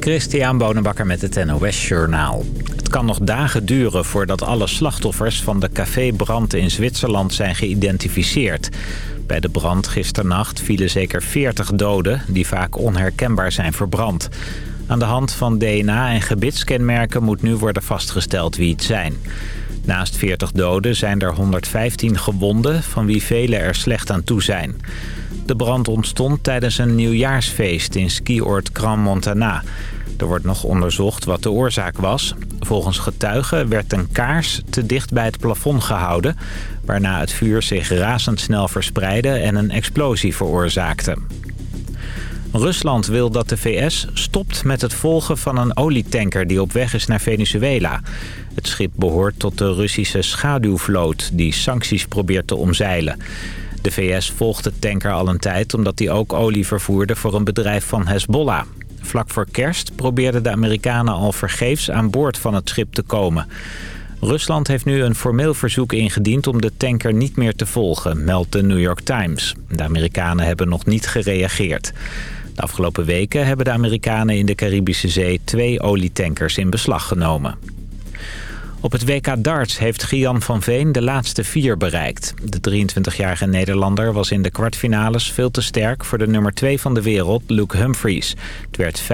Christian Bonenbakker met het NOS Journaal. Het kan nog dagen duren voordat alle slachtoffers van de cafébrand in Zwitserland zijn geïdentificeerd. Bij de brand gisternacht vielen zeker 40 doden die vaak onherkenbaar zijn verbrand. Aan de hand van DNA en gebitskenmerken moet nu worden vastgesteld wie het zijn. Naast 40 doden zijn er 115 gewonden, van wie velen er slecht aan toe zijn. De brand ontstond tijdens een nieuwjaarsfeest in skioord Grand Montana. Er wordt nog onderzocht wat de oorzaak was. Volgens getuigen werd een kaars te dicht bij het plafond gehouden... waarna het vuur zich razendsnel verspreidde en een explosie veroorzaakte. Rusland wil dat de VS stopt met het volgen van een olietanker die op weg is naar Venezuela. Het schip behoort tot de Russische schaduwvloot die sancties probeert te omzeilen. De VS volgt de tanker al een tijd omdat hij ook olie vervoerde voor een bedrijf van Hezbollah. Vlak voor kerst probeerden de Amerikanen al vergeefs aan boord van het schip te komen. Rusland heeft nu een formeel verzoek ingediend om de tanker niet meer te volgen, meldt de New York Times. De Amerikanen hebben nog niet gereageerd. De afgelopen weken hebben de Amerikanen in de Caribische Zee twee olietankers in beslag genomen. Op het WK darts heeft Gian van Veen de laatste vier bereikt. De 23-jarige Nederlander was in de kwartfinales veel te sterk... voor de nummer 2 van de wereld, Luke Humphries. Het werd 5-1.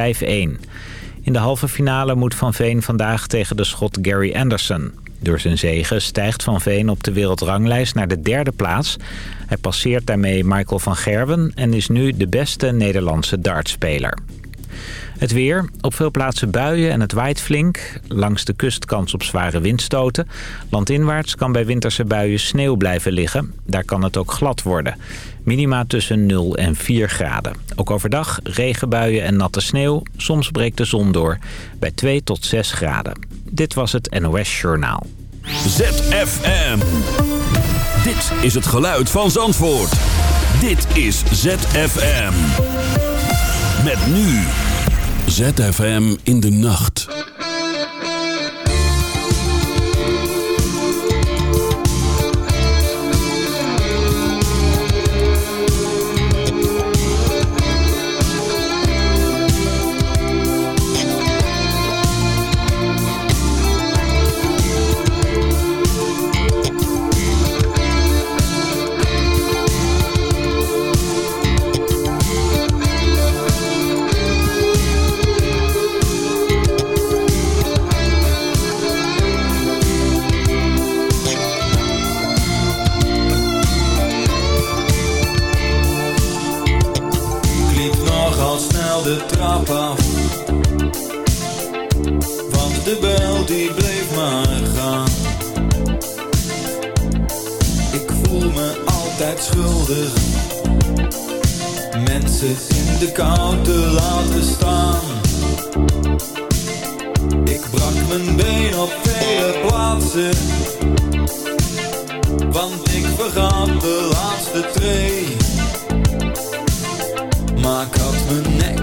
In de halve finale moet Van Veen vandaag tegen de schot Gary Anderson. Door zijn zegen stijgt Van Veen op de wereldranglijst naar de derde plaats. Hij passeert daarmee Michael van Gerwen... en is nu de beste Nederlandse dartspeler. Het weer. Op veel plaatsen buien en het waait flink. Langs de kust kans op zware windstoten. Landinwaarts kan bij winterse buien sneeuw blijven liggen. Daar kan het ook glad worden. Minima tussen 0 en 4 graden. Ook overdag regenbuien en natte sneeuw. Soms breekt de zon door. Bij 2 tot 6 graden. Dit was het NOS Journaal. ZFM. Dit is het geluid van Zandvoort. Dit is ZFM. Met nu... ZFM in de nacht. De trap af. Want de bel die bleef maar gaan. Ik voel me altijd schuldig. Mensen in de kou te laten staan. Ik brak mijn been op vele plaatsen. Want ik vergat de laatste tree. Maar ik had mijn nek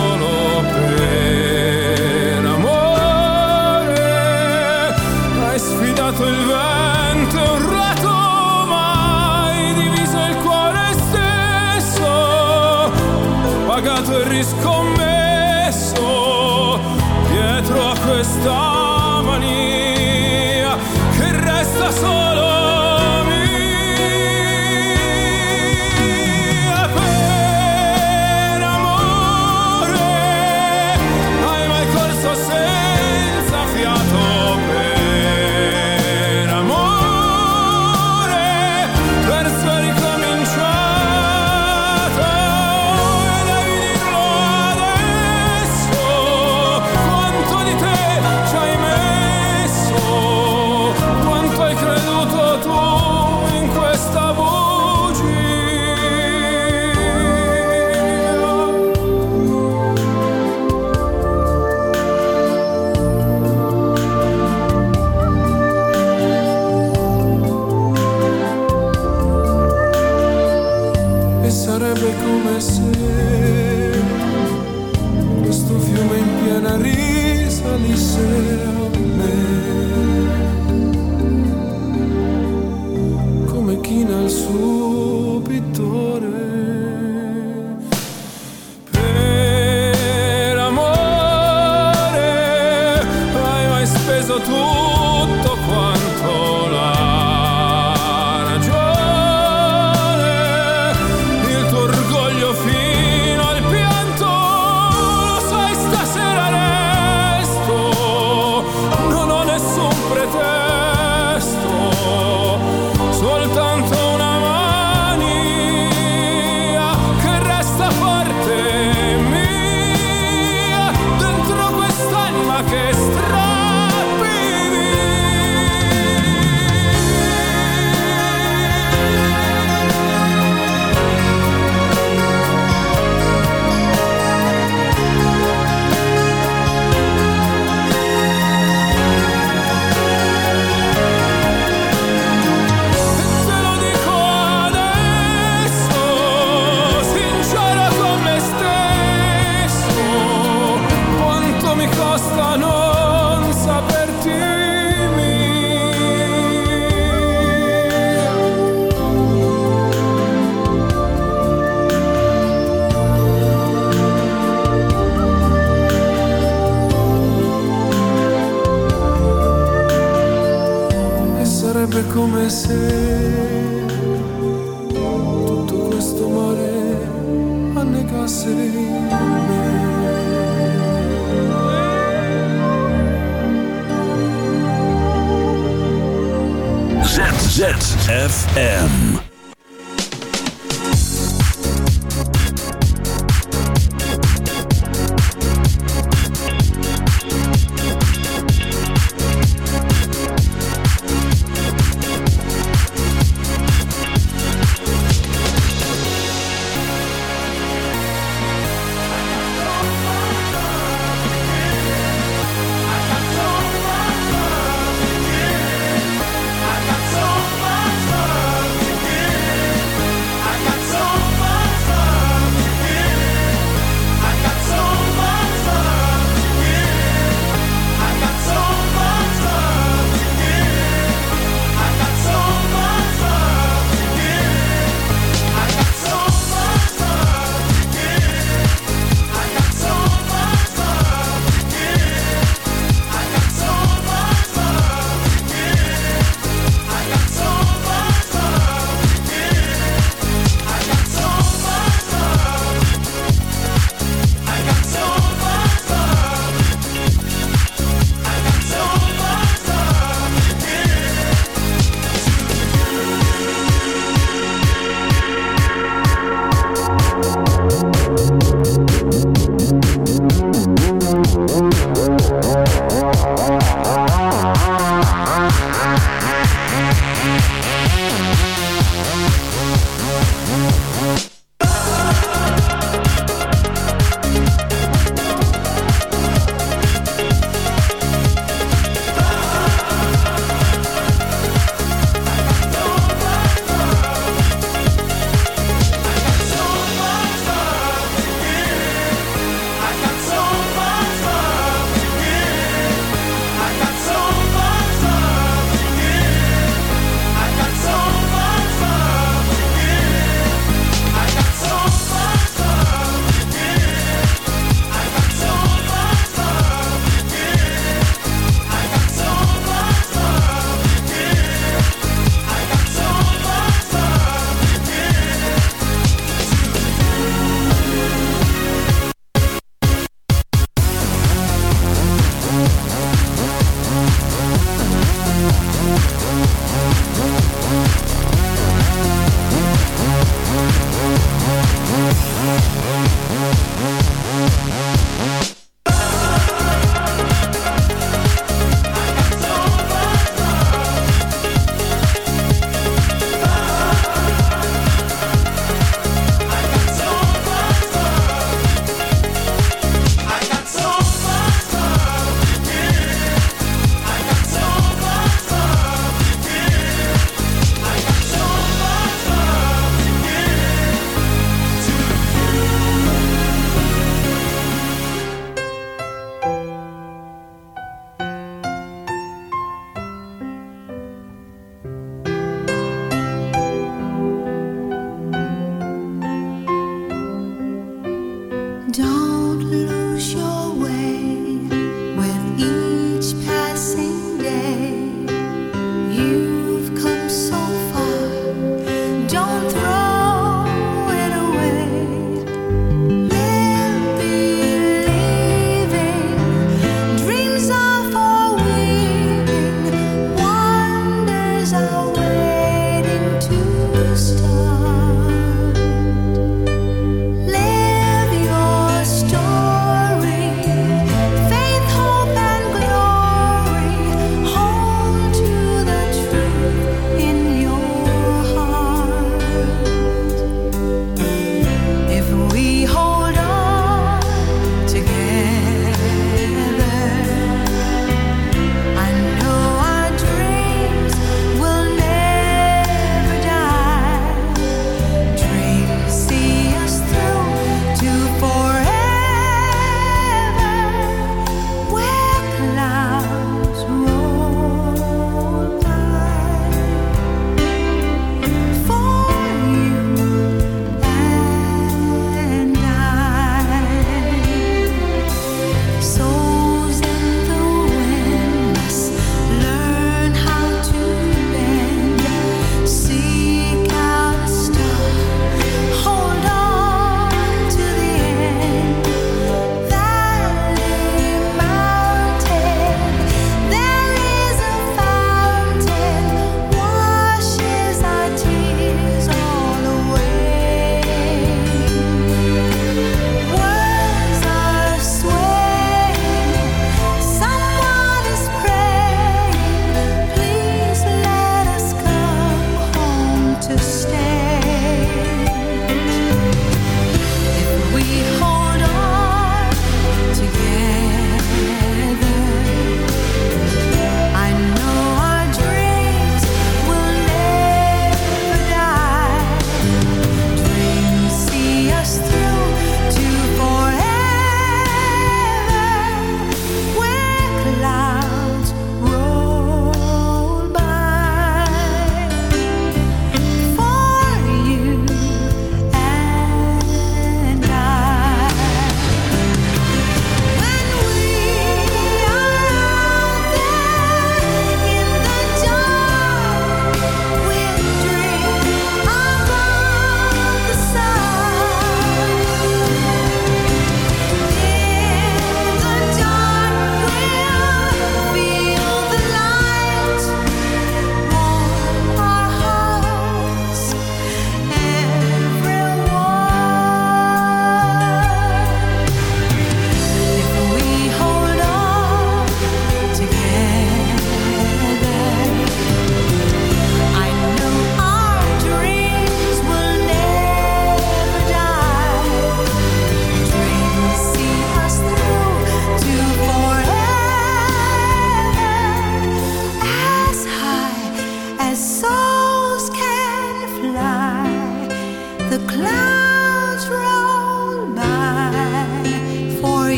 solo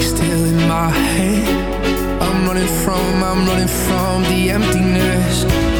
Still in my head. I'm running from, I'm running from the emptiness.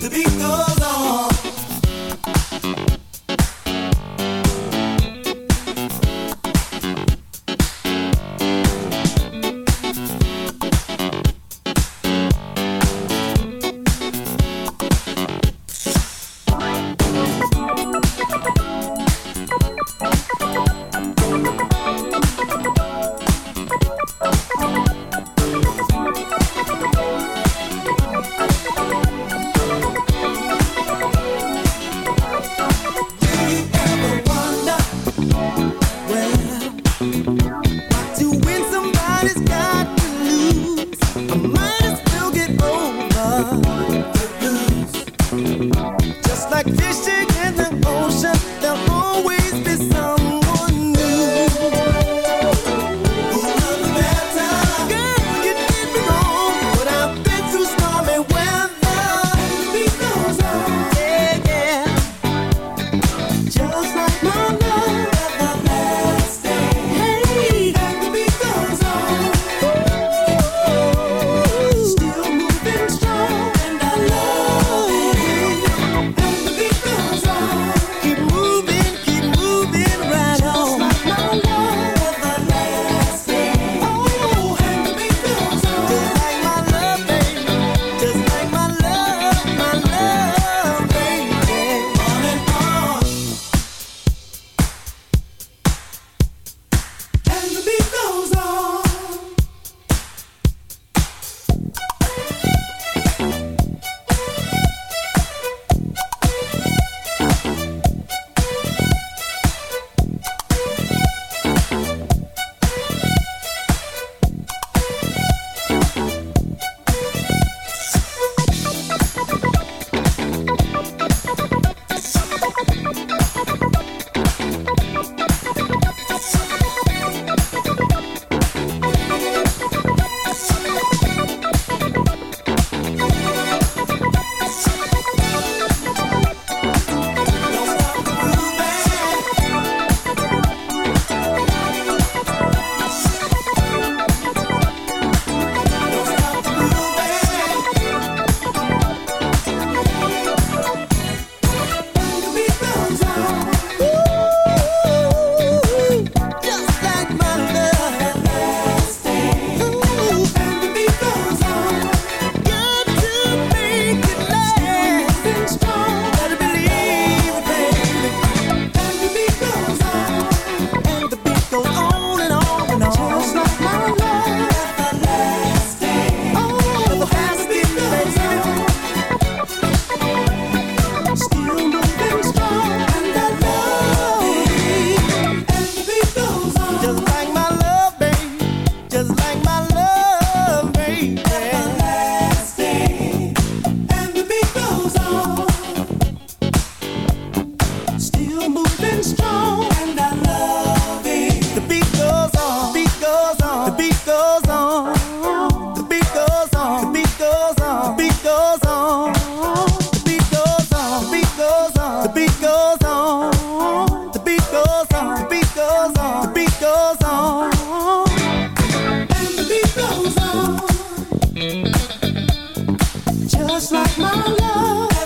The beat goes on. my love.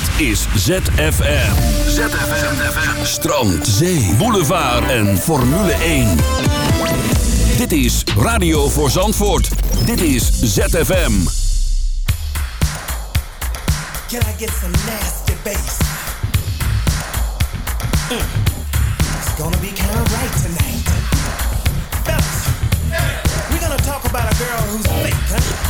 Dit is ZFM. ZFM. Strand, zee, boulevard en Formule 1. Dit is Radio voor Zandvoort. Dit is ZFM. Can I get some nasty bass? Mm. It's gonna be kinda right tonight. Fellas, we're gonna talk about a girl who's fake, huh?